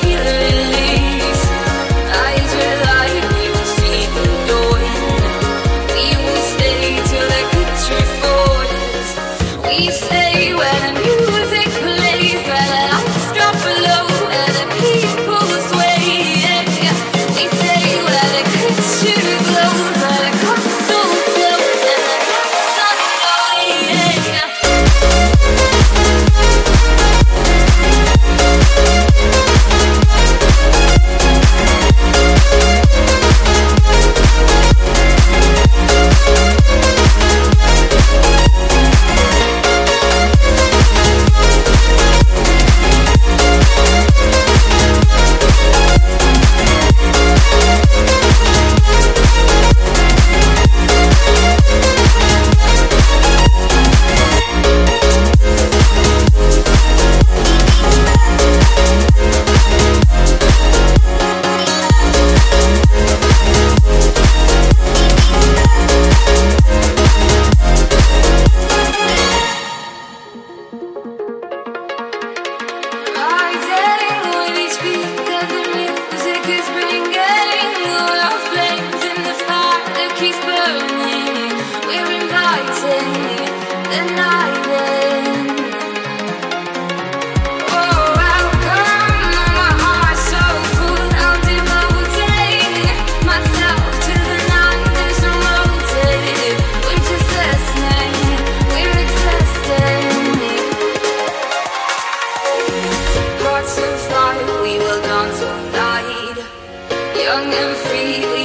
feeling Young and free,